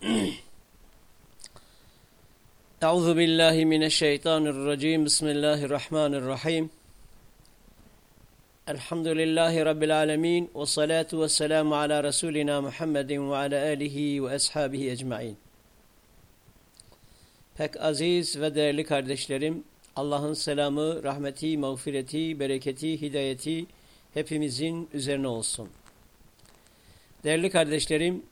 Euzu billahi mineşşeytanirracim. Bismillahirrahmanirrahim. Elhamdülillahi rabbil alamin ve salatu vesselamu ala rasulina Muhammedin ve ala alihi ve ashabihi ecmaîn. Pek aziz ve değerli kardeşlerim, Allah'ın selamı, rahmeti, mağfireti, bereketi, hidayeti hepimizin üzerine olsun. Değerli kardeşlerim,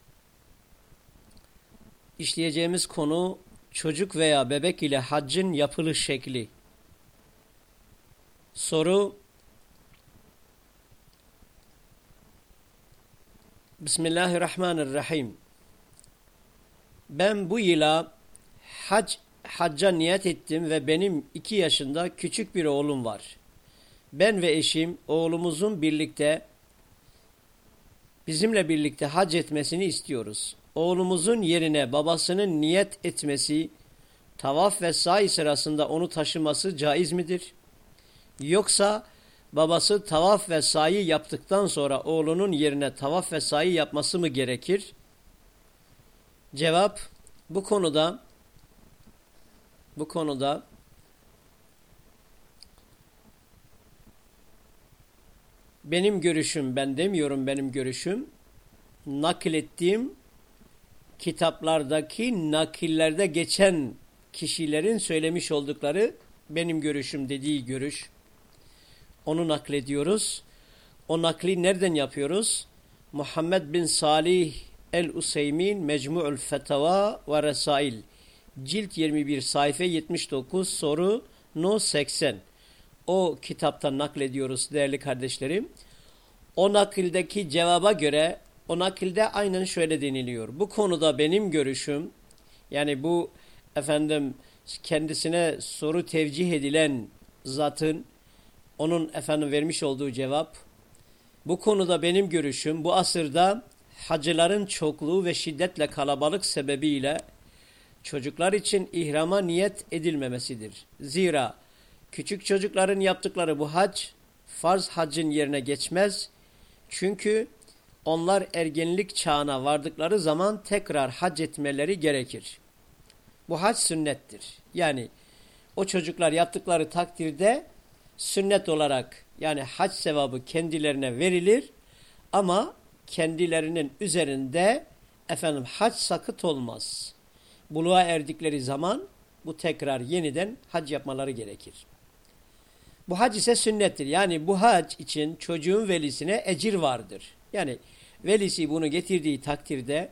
işleyeceğimiz konu çocuk veya bebek ile haccın yapılış şekli. Soru Bismillahirrahmanirrahim. Ben bu yıla hac, hacca niyet ettim ve benim iki yaşında küçük bir oğlum var. Ben ve eşim oğlumuzun birlikte bizimle birlikte hac etmesini istiyoruz oğlumuzun yerine babasının niyet etmesi, tavaf ve sahi sırasında onu taşıması caiz midir? Yoksa babası tavaf ve sahi yaptıktan sonra oğlunun yerine tavaf ve sahi yapması mı gerekir? Cevap bu konuda bu konuda benim görüşüm ben demiyorum benim görüşüm naklettiğim kitaplardaki nakillerde geçen kişilerin söylemiş oldukları benim görüşüm dediği görüş. Onu naklediyoruz. O nakli nereden yapıyoruz? Muhammed bin Salih el-Useymin Mecmu'ul Fetava ve Resail cilt 21 sayfa 79 soru no 80 o kitaptan naklediyoruz değerli kardeşlerim. O nakildeki cevaba göre o nakilde aynen şöyle deniliyor. Bu konuda benim görüşüm yani bu efendim kendisine soru tevcih edilen zatın onun efendim vermiş olduğu cevap bu konuda benim görüşüm bu asırda hacıların çokluğu ve şiddetle kalabalık sebebiyle çocuklar için ihrama niyet edilmemesidir. Zira küçük çocukların yaptıkları bu hac farz hacın yerine geçmez. Çünkü onlar ergenlik çağına vardıkları zaman tekrar hac etmeleri gerekir. Bu hac sünnettir. Yani o çocuklar yaptıkları takdirde sünnet olarak yani hac sevabı kendilerine verilir ama kendilerinin üzerinde efendim hac sakıt olmaz. Buluğa erdikleri zaman bu tekrar yeniden hac yapmaları gerekir. Bu hac ise sünnettir. Yani bu hac için çocuğun velisine ecir vardır. Yani velisi bunu getirdiği takdirde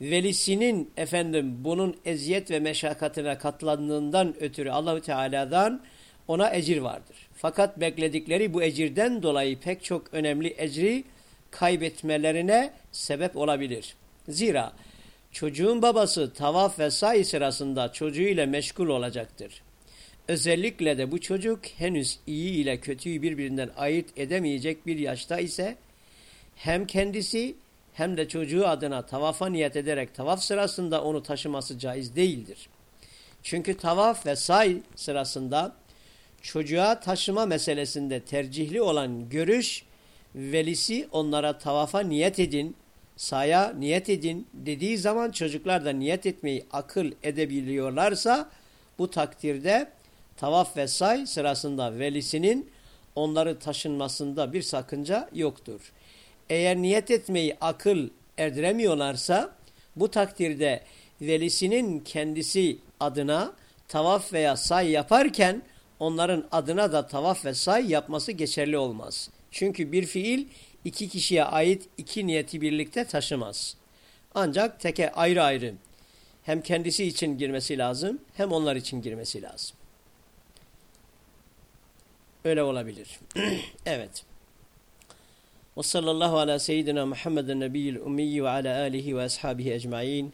velisinin efendim bunun eziyet ve meşakkatine katlandığından ötürü Allahü Teala'dan ona ecir vardır. Fakat bekledikleri bu ecirden dolayı pek çok önemli ecri kaybetmelerine sebep olabilir. Zira çocuğun babası tavaf ve say sırasında çocuğuyla meşgul olacaktır. Özellikle de bu çocuk henüz iyi ile kötüyü birbirinden ayırt edemeyecek bir yaşta ise hem kendisi hem de çocuğu adına tavafa niyet ederek tavaf sırasında onu taşıması caiz değildir. Çünkü tavaf ve say sırasında çocuğa taşıma meselesinde tercihli olan görüş velisi onlara tavafa niyet edin, saya niyet edin dediği zaman çocuklar da niyet etmeyi akıl edebiliyorlarsa bu takdirde tavaf ve say sırasında velisinin onları taşınmasında bir sakınca yoktur eğer niyet etmeyi akıl erdiremiyorlarsa bu takdirde velisinin kendisi adına tavaf veya say yaparken onların adına da tavaf ve say yapması geçerli olmaz. Çünkü bir fiil iki kişiye ait iki niyeti birlikte taşımaz. Ancak teke ayrı ayrı hem kendisi için girmesi lazım hem onlar için girmesi lazım. Öyle olabilir. evet. Ve sallallahu ala seyyidina Muhammeden nebiyyil ummiyi ve ala alihi ve ashabihi ecmain.